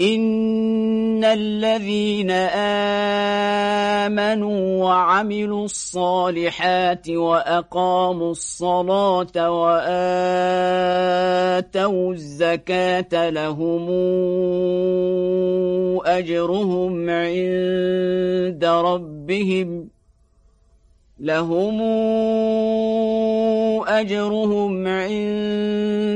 إن الذين آمنوا وعملوا الصالحات وأقاموا الصلاة وآتوا الزكاة لهم أجرهم عند ربهم لهم أجرهم عند